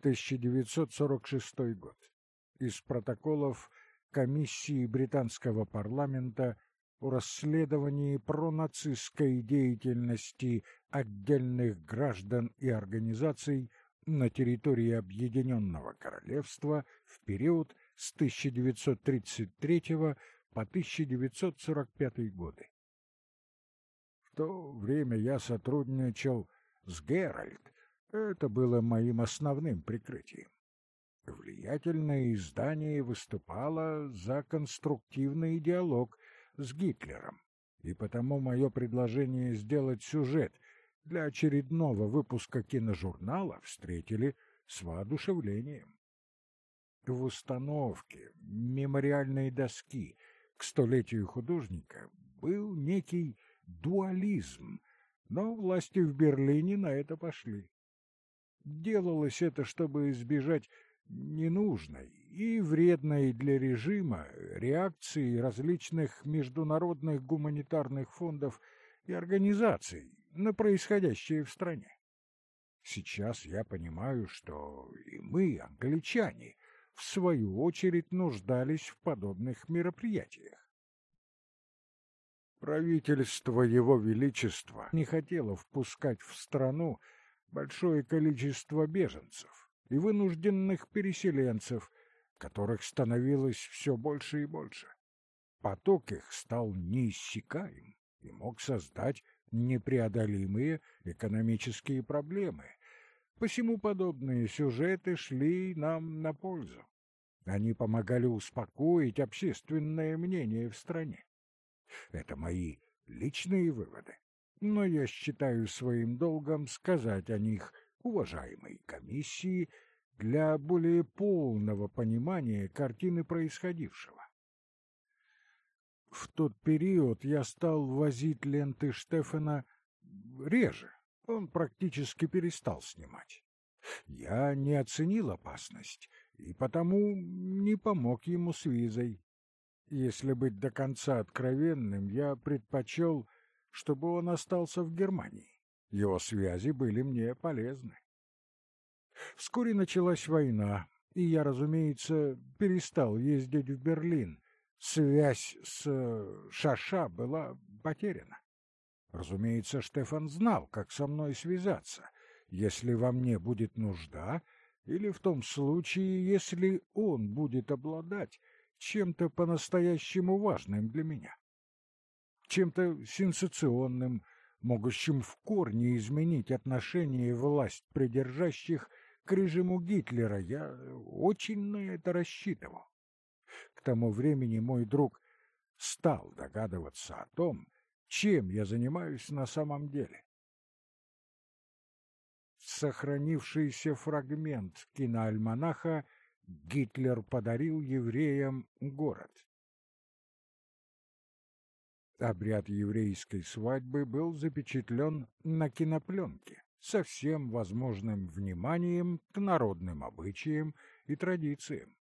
1946 год. Из протоколов комиссии британского парламента о расследовании пронацистской деятельности отдельных граждан и организаций на территории Объединенного Королевства в период с 1933 по 1945 годы. В то время я сотрудничал с Геральт, это было моим основным прикрытием. Влиятельное издание выступало за конструктивный диалог с Гитлером, и потому мое предложение сделать сюжет для очередного выпуска киножурнала встретили с воодушевлением. В установке мемориальной доски к столетию художника был некий дуализм, но власти в Берлине на это пошли. Делалось это, чтобы избежать ненужной и вредной для режима реакции различных международных гуманитарных фондов и организаций на происходящее в стране. Сейчас я понимаю, что и мы, англичане, в свою очередь нуждались в подобных мероприятиях. Правительство Его Величества не хотело впускать в страну большое количество беженцев, и вынужденных переселенцев, которых становилось все больше и больше. Поток их стал неиссякаем и мог создать непреодолимые экономические проблемы. Посему подобные сюжеты шли нам на пользу. Они помогали успокоить общественное мнение в стране. Это мои личные выводы, но я считаю своим долгом сказать о них уважаемой комиссии для более полного понимания картины происходившего. В тот период я стал возить ленты Штефана реже, он практически перестал снимать. Я не оценил опасность и потому не помог ему с визой. Если быть до конца откровенным, я предпочел, чтобы он остался в Германии. Его связи были мне полезны. Вскоре началась война, и я, разумеется, перестал ездить в Берлин. Связь с э, Шаша была потеряна. Разумеется, Штефан знал, как со мной связаться, если во мне будет нужда, или в том случае, если он будет обладать чем-то по-настоящему важным для меня. Чем-то сенсационным, могущим в корне изменить отношение власть придержащих к режиму Гитлера. Я очень на это рассчитывал. К тому времени мой друг стал догадываться о том, чем я занимаюсь на самом деле. Сохранившийся фрагмент киноальманаха Гитлер подарил евреям город. Обряд еврейской свадьбы был запечатлен на кинопленке со всем возможным вниманием к народным обычаям и традициям.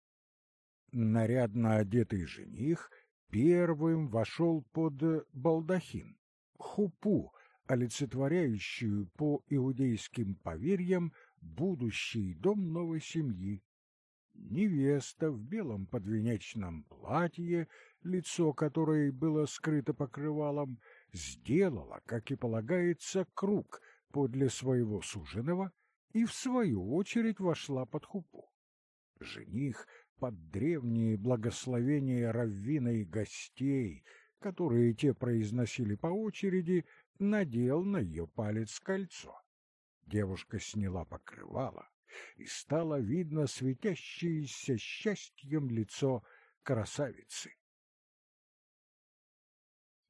Нарядно одетый жених первым вошел под балдахин, хупу, олицетворяющую по иудейским поверьям будущий дом новой семьи, невеста в белом подвенечном платье, лицо которой было скрыто покрывалом, сделала, как и полагается, круг подле своего суженого и, в свою очередь, вошла под хупу. Жених под древние благословения раввина и гостей, которые те произносили по очереди, надел на ее палец кольцо. Девушка сняла покрывало, и стало видно светящееся счастьем лицо красавицы.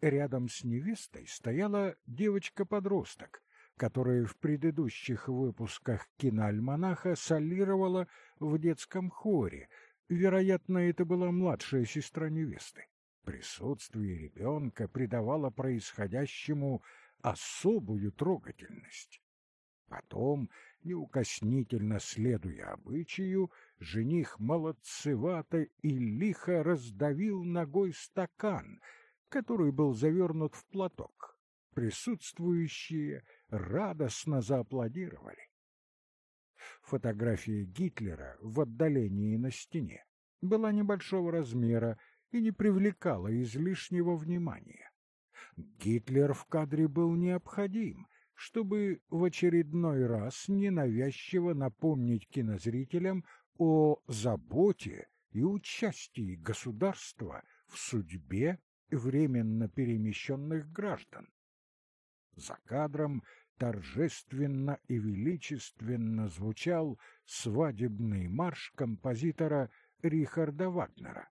Рядом с невестой стояла девочка-подросток, которая в предыдущих выпусках киноальманаха солировала в детском хоре. Вероятно, это была младшая сестра невесты. Присутствие ребенка придавало происходящему особую трогательность. Потом, неукоснительно следуя обычаю, жених молодцевато и лихо раздавил ногой стакан, который был завернут в платок. Присутствующие радостно зааплодировали. Фотография Гитлера в отдалении на стене была небольшого размера и не привлекала излишнего внимания. Гитлер в кадре был необходим, чтобы в очередной раз ненавязчиво напомнить кинозрителям о заботе и участии государства в судьбе временно перемещенных граждан. За кадром торжественно и величественно звучал свадебный марш композитора Рихарда Вагнера.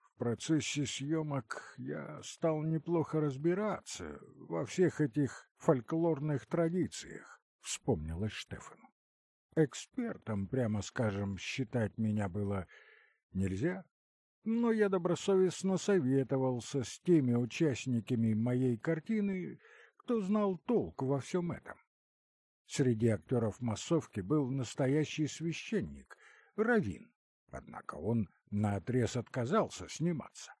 В процессе съемок я стал неплохо разбираться во всех этих фольклорных традициях, вспомнилось Штефану. Экспертом, прямо скажем, считать меня было нельзя, но я добросовестно советовался с теми участниками моей картины, кто знал толк во всем этом. Среди актеров массовки был настоящий священник, Равин, однако он наотрез отказался сниматься.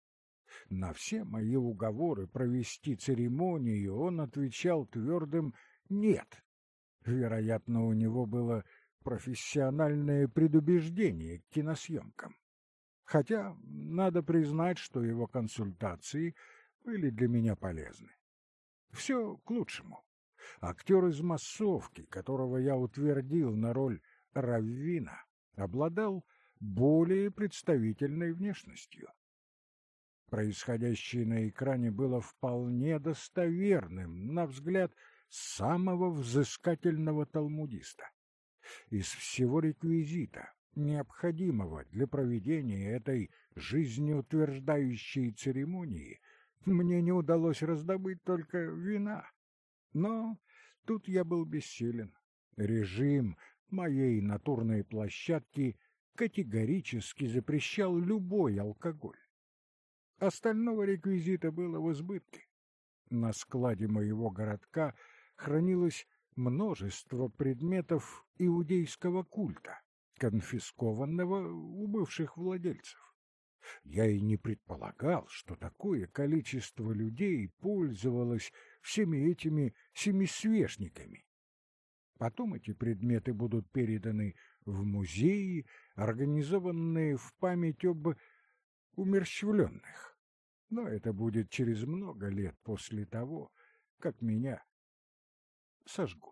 На все мои уговоры провести церемонию он отвечал твердым «нет». Вероятно, у него было профессиональное предубеждение к киносъемкам. Хотя надо признать, что его консультации были для меня полезны. Все к лучшему. Актер из массовки, которого я утвердил на роль Раввина, обладал более представительной внешностью. Происходящее на экране было вполне достоверным, на взгляд самого взыскательного талмудиста. Из всего реквизита, необходимого для проведения этой жизнеутверждающей церемонии, мне не удалось раздобыть только вина. Но тут я был бессилен. Режим моей натурной площадки категорически запрещал любой алкоголь. Остального реквизита было в избытке. На складе моего городка хранилось множество предметов иудейского культа, конфискованного у бывших владельцев. Я и не предполагал, что такое количество людей пользовалось всеми этими семисвешниками. Потом эти предметы будут переданы в музеи, организованные в память об умерщвленных. Но это будет через много лет после того, как меня сожгут.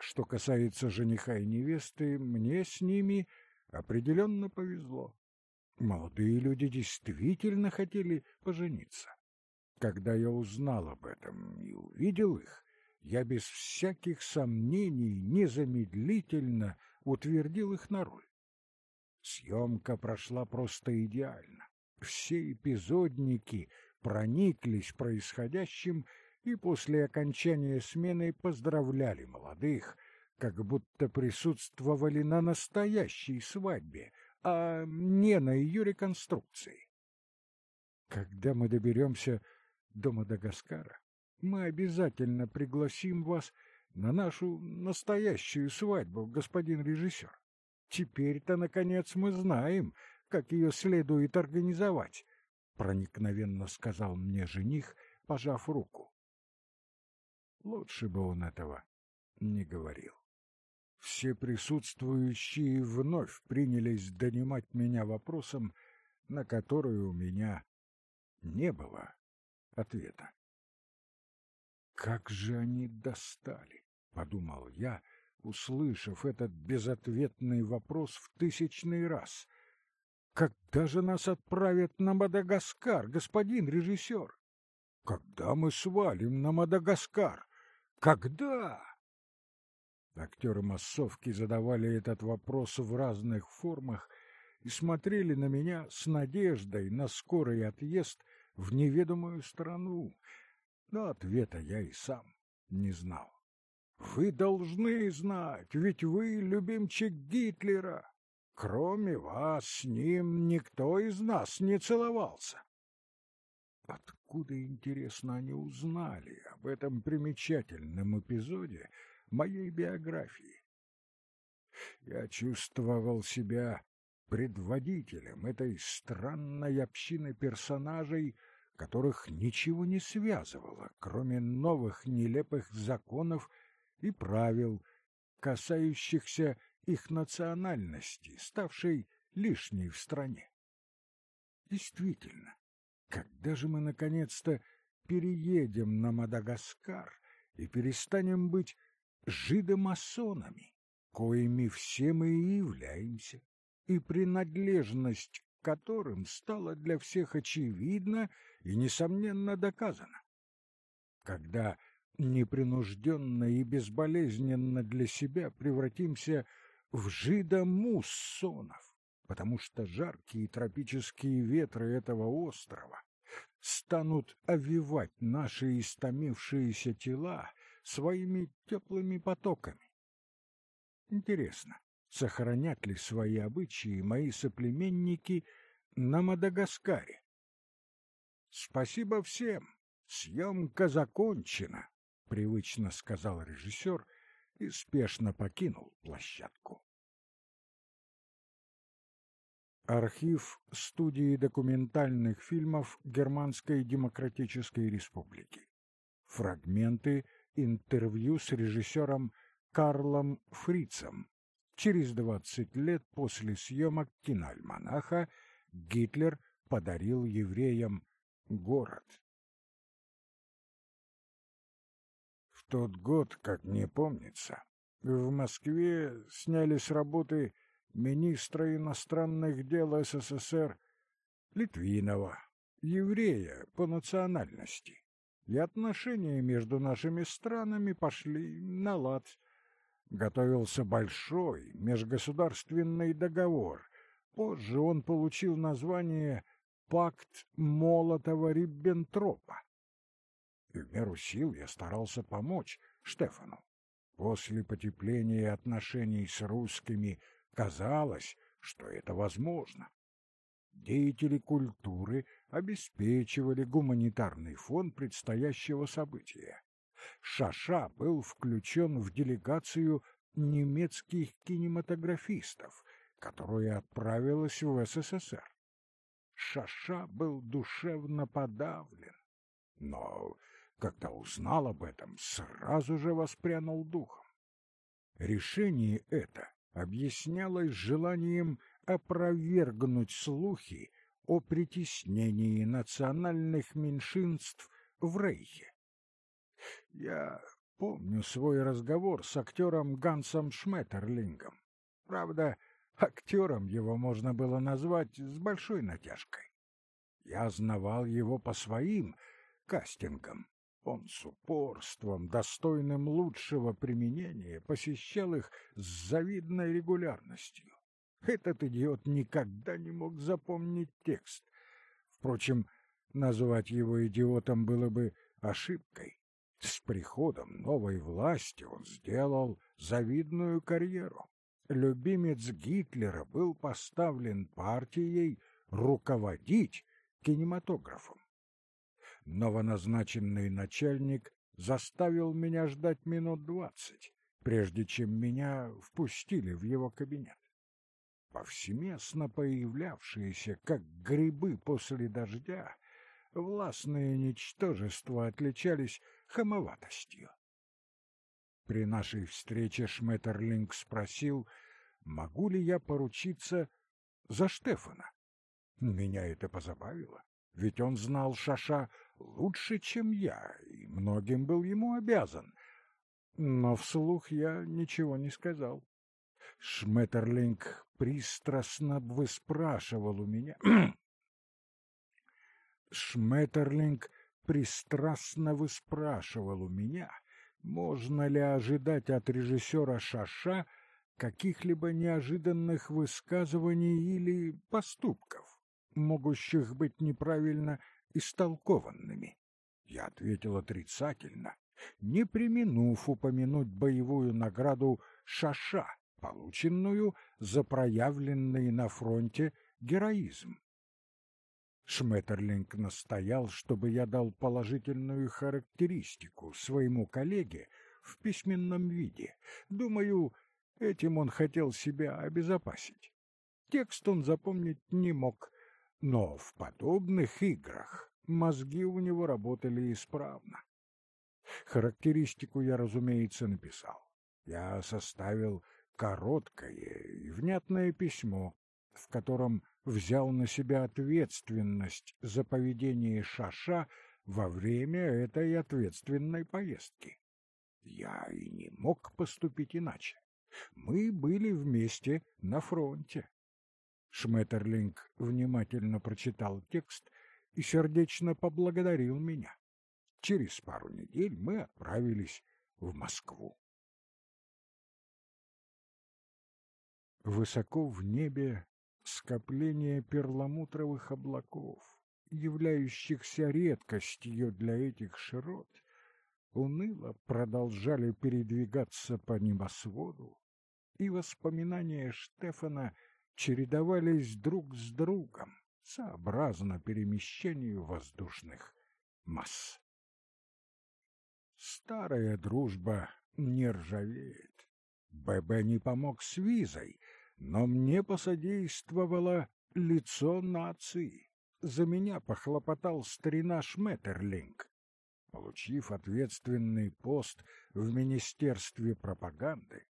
Что касается жениха и невесты, мне с ними определенно повезло. Молодые люди действительно хотели пожениться. Когда я узнал об этом и увидел их, я без всяких сомнений незамедлительно утвердил их на роль. Съемка прошла просто идеально. Все эпизодники прониклись происходящим и после окончания смены поздравляли молодых, как будто присутствовали на настоящей свадьбе, а не на ее реконструкции. Когда мы доберемся до Мадагаскара, мы обязательно пригласим вас на нашу настоящую свадьбу, господин режиссер. Теперь-то, наконец, мы знаем, как ее следует организовать, — проникновенно сказал мне жених, пожав руку. Лучше бы он этого не говорил. Все присутствующие вновь принялись донимать меня вопросом, на который у меня не было ответа. «Как же они достали!» — подумал я, услышав этот безответный вопрос в тысячный раз. «Когда же нас отправят на Мадагаскар, господин режиссер? Когда мы свалим на Мадагаскар? Когда?» Актеры массовки задавали этот вопрос в разных формах и смотрели на меня с надеждой на скорый отъезд в неведомую страну, но ответа я и сам не знал. Вы должны знать, ведь вы любимчик Гитлера. Кроме вас с ним никто из нас не целовался. Откуда, интересно, они узнали об этом примечательном эпизоде моей биографии? Я чувствовал себя предводителем этой странной общины персонажей, которых ничего не связывало, кроме новых нелепых законов и правил, касающихся их национальности, ставшей лишней в стране. Действительно, когда же мы наконец-то переедем на Мадагаскар и перестанем быть жидомасонами, коими все мы и являемся, и принадлежность к которым стала для всех очевидна и, несомненно, доказана. Когда непринужденно и безболезненно для себя превратимся в жидомуссонов, потому что жаркие тропические ветры этого острова станут овивать наши истомившиеся тела своими теплыми потоками. Интересно, сохранят ли свои обычаи мои соплеменники на Мадагаскаре? Спасибо всем, съемка закончена, привычно сказал режиссер и спешно покинул площадку. Архив студии документальных фильмов Германской Демократической Республики. Фрагменты интервью с режиссером Карлом Фрицем. Через 20 лет после съемок киноальманаха Гитлер подарил евреям город. В тот год, как не помнится, в Москве сняли с работы министра иностранных дел СССР Литвинова, еврея по национальности, и отношения между нашими странами пошли на лад. Готовился большой межгосударственный договор. Позже он получил название «Пакт Молотова-Риббентропа». В меру сил я старался помочь Штефану. После потепления отношений с русскими Казалось, что это возможно. Деятели культуры обеспечивали гуманитарный фон предстоящего события. Шаша был включен в делегацию немецких кинематографистов, которая отправилась в СССР. Шаша был душевно подавлен, но, когда узнал об этом, сразу же воспрянул духом. Решение это объяснялось желанием опровергнуть слухи о притеснении национальных меньшинств в Рейхе. Я помню свой разговор с актером Гансом Шметерлингом. Правда, актером его можно было назвать с большой натяжкой. Я знавал его по своим кастингам, он с упорством, достойным лучшего применения, посещал их с завидной регулярностью. Этот идиот никогда не мог запомнить текст. Впрочем, назвать его идиотом было бы ошибкой. С приходом новой власти он сделал завидную карьеру. Любимец Гитлера был поставлен партией руководить кинематографом новоназначенный начальник заставил меня ждать минут двадцать, прежде чем меня впустили в его кабинет. Повсеместно появлявшиеся, как грибы после дождя, властные ничтожества отличались хамоватостью. При нашей встрече Шметерлинг спросил, могу ли я поручиться за Штефана. Меня это позабавило, ведь он знал Шаша лучше, чем я, и многим был ему обязан. Но вслух я ничего не сказал. Шметерлинг пристрастно выспрашивал у меня... Шметерлинг пристрастно выспрашивал у меня, можно ли ожидать от режиссера Шаша каких-либо неожиданных высказываний или поступков, могущих быть неправильно истолкованными. Я ответил отрицательно, не применув упомянуть боевую награду Шаша, полученную за проявленный на фронте героизм. Шметерлинг настоял, чтобы я дал положительную характеристику своему коллеге в письменном виде. Думаю, этим он хотел себя обезопасить. Текст он запомнить не мог, но в подобных играх мозги у него работали исправно. Характеристику я, разумеется, написал. Я составил короткое и внятное письмо, в котором взял на себя ответственность за поведение Шаша во время этой ответственной поездки. Я и не мог поступить иначе. Мы были вместе на фронте. Шметерлинг внимательно прочитал текст и сердечно поблагодарил меня. Через пару недель мы отправились в Москву. Высоко в небе скопление перламутровых облаков, являющихся редкостью для этих широт, уныло продолжали передвигаться по небосводу, и воспоминания Штефана чередовались друг с другом, сообразно перемещению воздушных масс. Старая дружба не ржавеет. ББ не помог с визой, но мне посодействовало лицо нации. За меня похлопотал старина Шметерлинг. Получив ответственный пост в Министерстве пропаганды,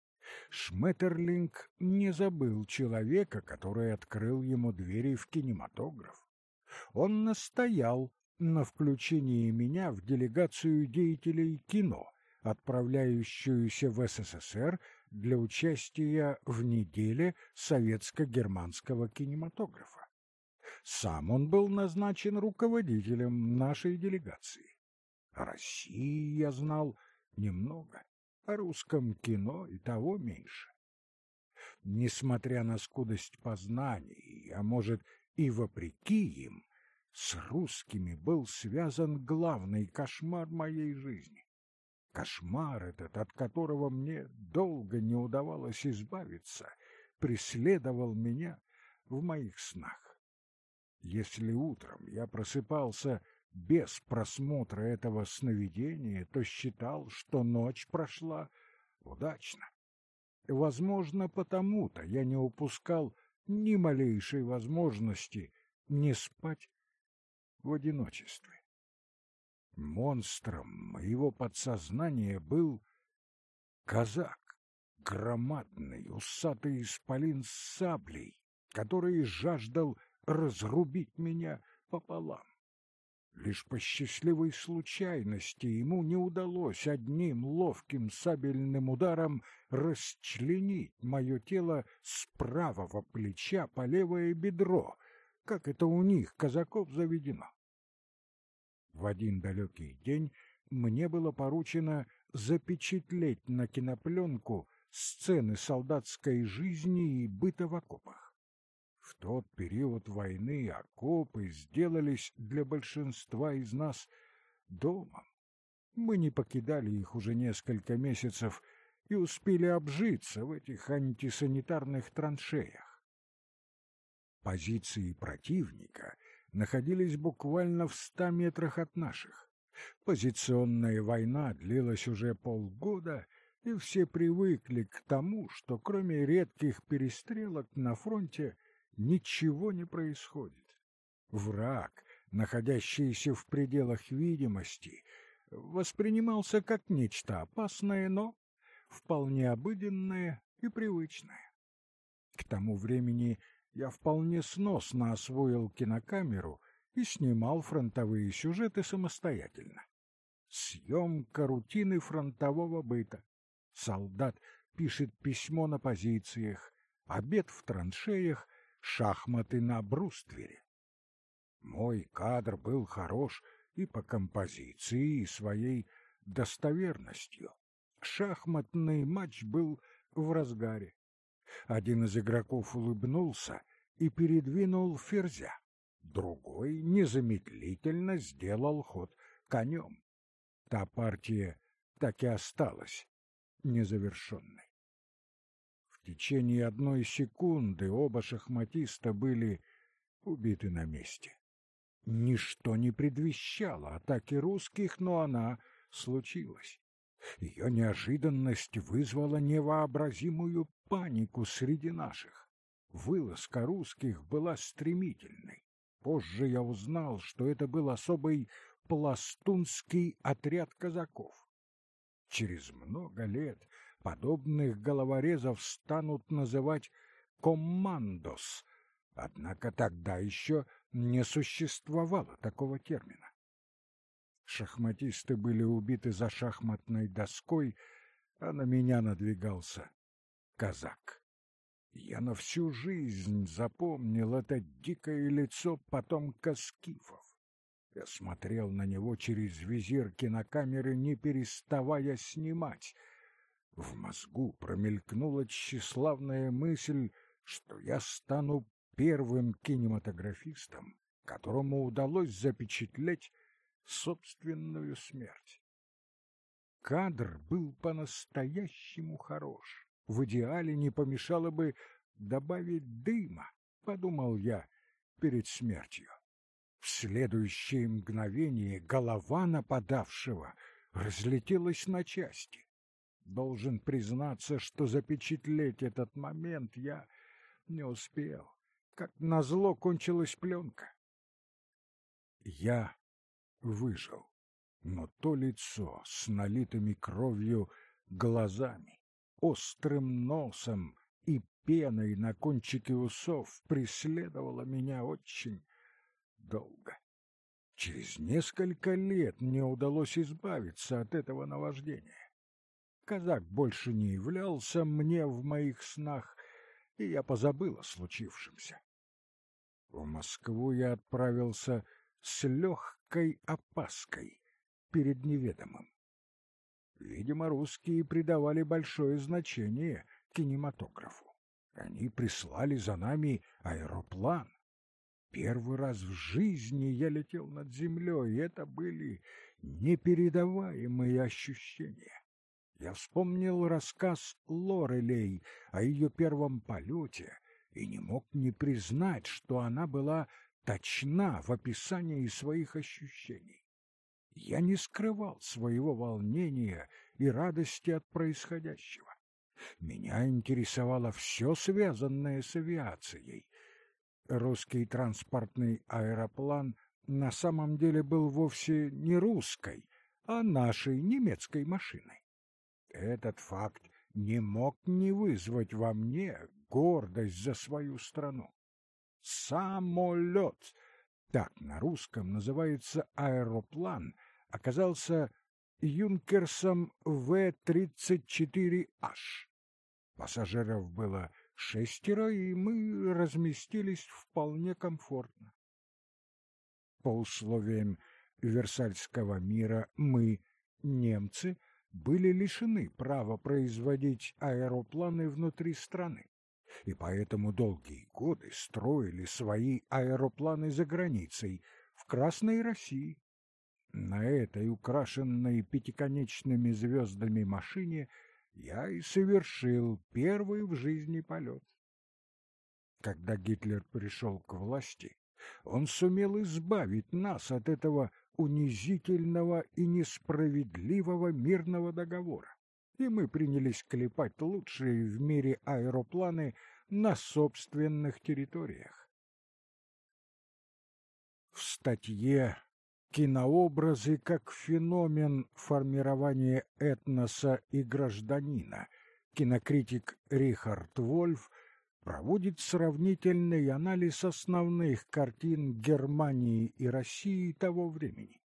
Шметерлинг не забыл человека, который открыл ему двери в кинематограф. Он настоял на включении меня в делегацию деятелей кино, отправляющуюся в СССР для участия в неделе советско-германского кинематографа. Сам он был назначен руководителем нашей делегации. О России я знал немного, о русском кино и того меньше. Несмотря на скудость познаний, а может и вопреки им, с русскими был связан главный кошмар моей жизни. Кошмар этот, от которого мне долго не удавалось избавиться, преследовал меня в моих снах. Если утром я просыпался без просмотра этого сновидения, то считал, что ночь прошла удачно. Возможно, потому-то я не упускал ни малейшей возможности не спать в одиночестве. Монстром моего подсознания был казак, громадный, усатый исполин с саблей, который жаждал разрубить меня пополам. Лишь по счастливой случайности ему не удалось одним ловким сабельным ударом расчленить мое тело с правого плеча по левое бедро, как это у них, казаков, заведено. В один далекий день мне было поручено запечатлеть на кинопленку сцены солдатской жизни и быта в окопах. Тот период войны окопы сделались для большинства из нас домом. Мы не покидали их уже несколько месяцев и успели обжиться в этих антисанитарных траншеях. Позиции противника находились буквально в ста метрах от наших. Позиционная война длилась уже полгода, и все привыкли к тому, что кроме редких перестрелок на фронте ничего не происходит. Враг, находящийся в пределах видимости, воспринимался как нечто опасное, но вполне обыденное и привычное. К тому времени я вполне сносно освоил кинокамеру и снимал фронтовые сюжеты самостоятельно. Съемка рутины фронтового быта. Солдат пишет письмо на позициях, обед в траншеях, шахматы на бруствере. Мой кадр был хорош и по композиции, и своей достоверностью. Шахматный матч был в разгаре. Один из игроков улыбнулся и передвинул ферзя. Другой незамедлительно сделал ход конем. Та партия так и осталась незавершенной. В течение одной секунды оба шахматиста были убиты на месте. Ничто не предвещало атаки русских, но она случилась. Ее неожиданность вызвала невообразимую панику среди наших. Вылазка русских была стремительной. Позже я узнал, что это был особый пластунский отряд казаков. Через много лет подобных головорезов станут называть «коммандос», однако тогда еще не существовало такого термина. Шахматисты были убиты за шахматной доской, а на меня надвигался казак. Я на всю жизнь запомнил это дикое лицо потомка скифов. Я смотрел на него через визир кинокамеры, не переставая снимать. В мозгу промелькнула тщеславная мысль, что я стану первым кинематографистом, которому удалось запечатлеть собственную смерть. Кадр был по-настоящему хорош. В идеале не помешало бы добавить дыма, подумал я перед смертью. В следующее мгновение голова нападавшего разлетелась на части. Должен признаться, что запечатлеть этот момент я не успел. Как назло кончилась пленка. Я выжил, но то лицо с налитыми кровью глазами, острым носом и пеной на кончике усов преследовало меня очень долго. Через несколько лет мне удалось избавиться от этого наваждения. Казак больше не являлся мне в моих снах, и я позабыл о случившемся. В Москву я отправился с легкой опаской перед неведомым. Видимо, русские придавали большое значение кинематографу. Они прислали за нами аэроплан. Первый раз в жизни я летел над землей, и это были непередаваемые ощущения. Я вспомнил рассказ Лорелей о ее первом полете и не мог не признать, что она была точна в описании своих ощущений. Я не скрывал своего волнения и радости от происходящего. Меня интересовало все связанное с авиацией. Русский транспортный аэроплан на самом деле был вовсе не русской, а нашей немецкой машиной. Этот факт не мог не вызвать во мне гордость за свою страну. Самолет, так на русском называется аэроплан, оказался Юнкерсом В-34H. Пассажиров было шестеро, и мы разместились вполне комфортно. По условиям Версальского мира мы, немцы, были лишены права производить аэропланы внутри страны и поэтому долгие годы строили свои аэропланы за границей, в Красной России. На этой украшенной пятиконечными звездами машине я и совершил первый в жизни полет. Когда Гитлер пришел к власти, он сумел избавить нас от этого унизительного и несправедливого мирного договора и мы принялись клепать лучшие в мире аэропланы на собственных территориях. В статье «Кинообразы как феномен формирования этноса и гражданина» кинокритик Рихард Вольф проводит сравнительный анализ основных картин Германии и России того времени.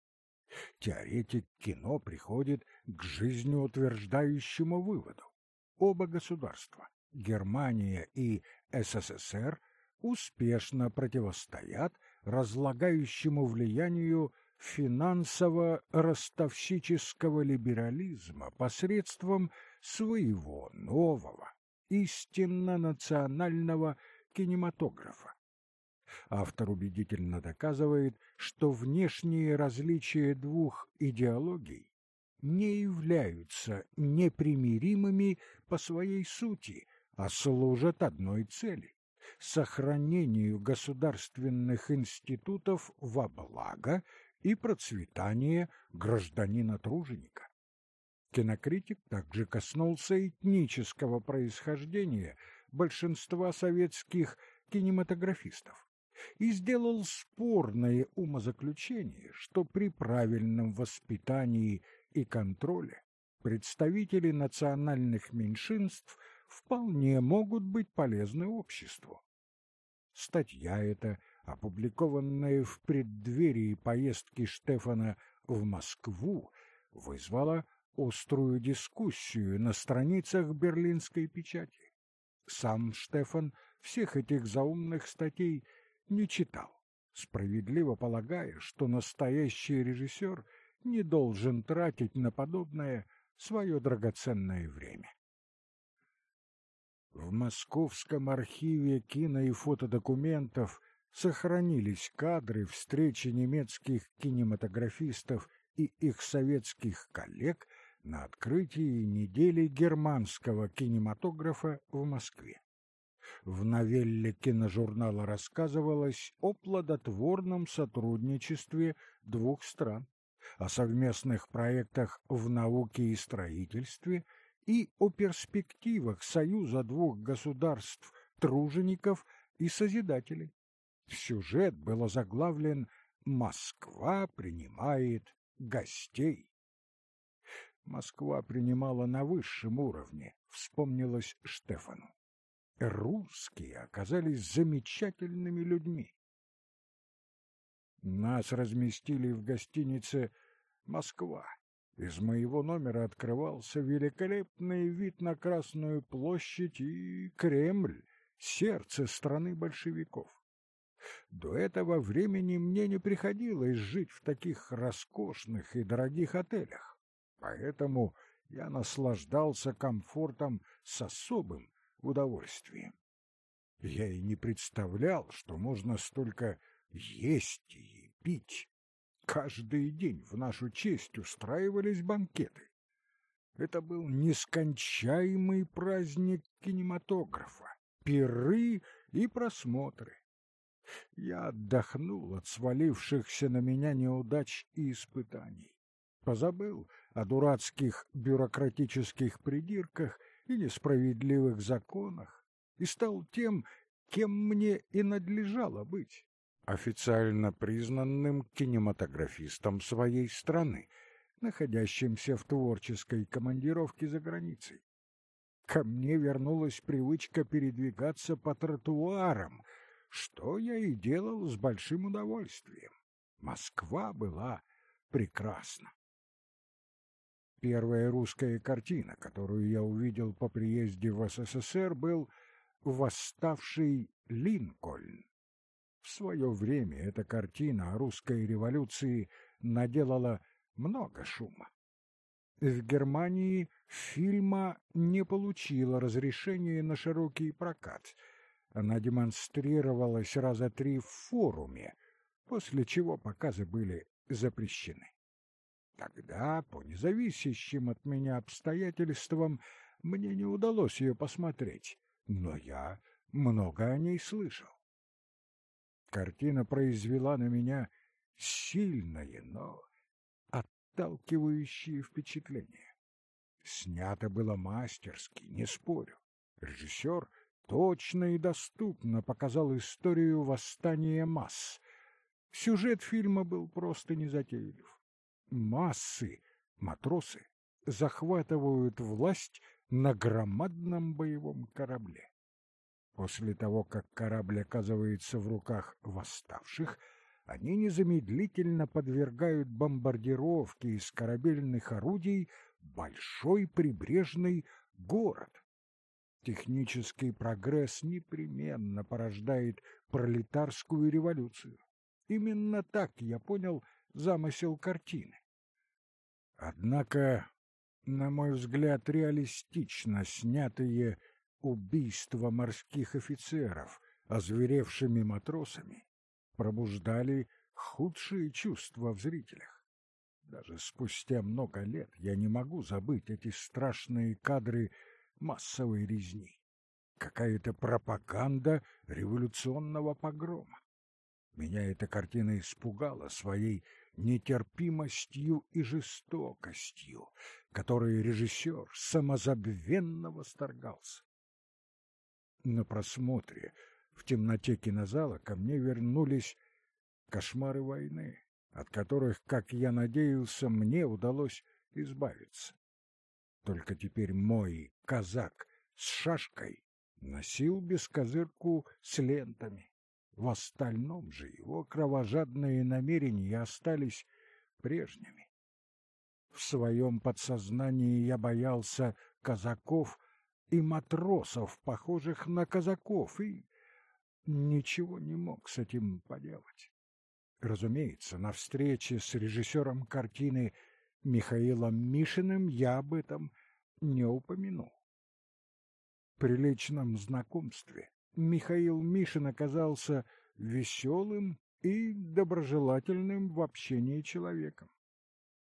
Теоретик кино приходит к жизнеутверждающему выводу. Оба государства, Германия и СССР, успешно противостоят разлагающему влиянию финансово-ростовщического либерализма посредством своего нового, истинно национального кинематографа. Автор убедительно доказывает, что внешние различия двух идеологий не являются непримиримыми по своей сути, а служат одной цели — сохранению государственных институтов во благо и процветание гражданина-труженика. Кинокритик также коснулся этнического происхождения большинства советских кинематографистов и сделал спорное умозаключение, что при правильном воспитании и контроле представители национальных меньшинств вполне могут быть полезны обществу. Статья эта, опубликованная в преддверии поездки Штефана в Москву, вызвала острую дискуссию на страницах берлинской печати. Сам Штефан всех этих заумных статей не читал, справедливо полагая, что настоящий режиссер не должен тратить на подобное свое драгоценное время. В Московском архиве кино- и фотодокументов сохранились кадры встречи немецких кинематографистов и их советских коллег на открытии недели германского кинематографа в Москве. В новелле киножурнала рассказывалось о плодотворном сотрудничестве двух стран, о совместных проектах в науке и строительстве и о перспективах союза двух государств тружеников и созидателей. Сюжет был озаглавлен «Москва принимает гостей». Москва принимала на высшем уровне, вспомнилось Штефану. Русские оказались замечательными людьми. Нас разместили в гостинице «Москва». Из моего номера открывался великолепный вид на Красную площадь и Кремль, сердце страны большевиков. До этого времени мне не приходилось жить в таких роскошных и дорогих отелях, поэтому я наслаждался комфортом с особым удовольствием. Я и не представлял, что можно столько есть и пить. Каждый день в нашу честь устраивались банкеты. Это был нескончаемый праздник кинематографа, пиры и просмотры. Я отдохнул от свалившихся на меня неудач и испытаний. Позабыл о дурацких бюрократических придирках и несправедливых законах и стал тем, кем мне и надлежало быть официально признанным кинематографистом своей страны, находящимся в творческой командировке за границей. Ко мне вернулась привычка передвигаться по тротуарам, что я и делал с большим удовольствием. Москва была прекрасна. Первая русская картина, которую я увидел по приезде в СССР, был «Восставший Линкольн». В свое время эта картина о русской революции наделала много шума. В Германии фильма не получила разрешения на широкий прокат. Она демонстрировалась раза три в форуме, после чего показы были запрещены. Тогда, по независящим от меня обстоятельствам, мне не удалось ее посмотреть, но я много о ней слышал. Картина произвела на меня сильное, но отталкивающее впечатление. Снято было мастерски, не спорю. Режиссер точно и доступно показал историю восстания масс. Сюжет фильма был просто незатейлив. Массы, матросы, захватывают власть на громадном боевом корабле. После того, как корабль оказывается в руках восставших, они незамедлительно подвергают бомбардировке из корабельных орудий большой прибрежный город. Технический прогресс непременно порождает пролетарскую революцию. Именно так я понял замысел картины. Однако, на мой взгляд, реалистично снятые убийства морских офицеров озверевшими матросами пробуждали худшие чувства в зрителях. Даже спустя много лет я не могу забыть эти страшные кадры массовой резни. Какая-то пропаганда революционного погрома. Меня эта картина испугала своей нетерпимостью и жестокостью, которой режиссер самозабвенно восторгался. На просмотре в темноте кинозала ко мне вернулись кошмары войны, от которых, как я надеялся, мне удалось избавиться. Только теперь мой казак с шашкой носил бескозырку с лентами. В остальном же его кровожадные намерения остались прежними. В своем подсознании я боялся казаков и матросов, похожих на казаков, и ничего не мог с этим поделать. Разумеется, на встрече с режиссером картины Михаилом Мишиным я об этом не упомянул. При личном знакомстве Михаил Мишин оказался веселым и доброжелательным в общении человеком.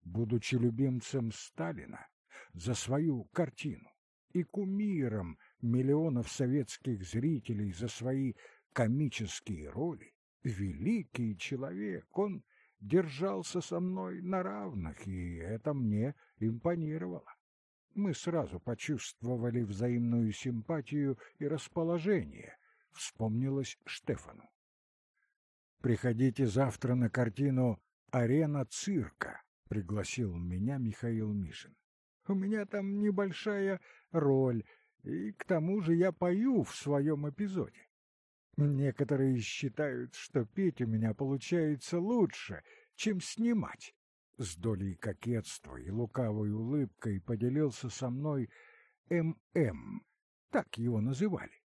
Будучи любимцем Сталина за свою картину и кумиром миллионов советских зрителей за свои комические роли, великий человек, он держался со мной на равных, и это мне импонировало. Мы сразу почувствовали взаимную симпатию и расположение, вспомнилось Штефану. «Приходите завтра на картину «Арена цирка», — пригласил меня Михаил Мишин. «У меня там небольшая роль, и к тому же я пою в своем эпизоде. Некоторые считают, что петь у меня получается лучше, чем снимать. С долей кокетства и лукавой улыбкой поделился со мной М.М., так его называли.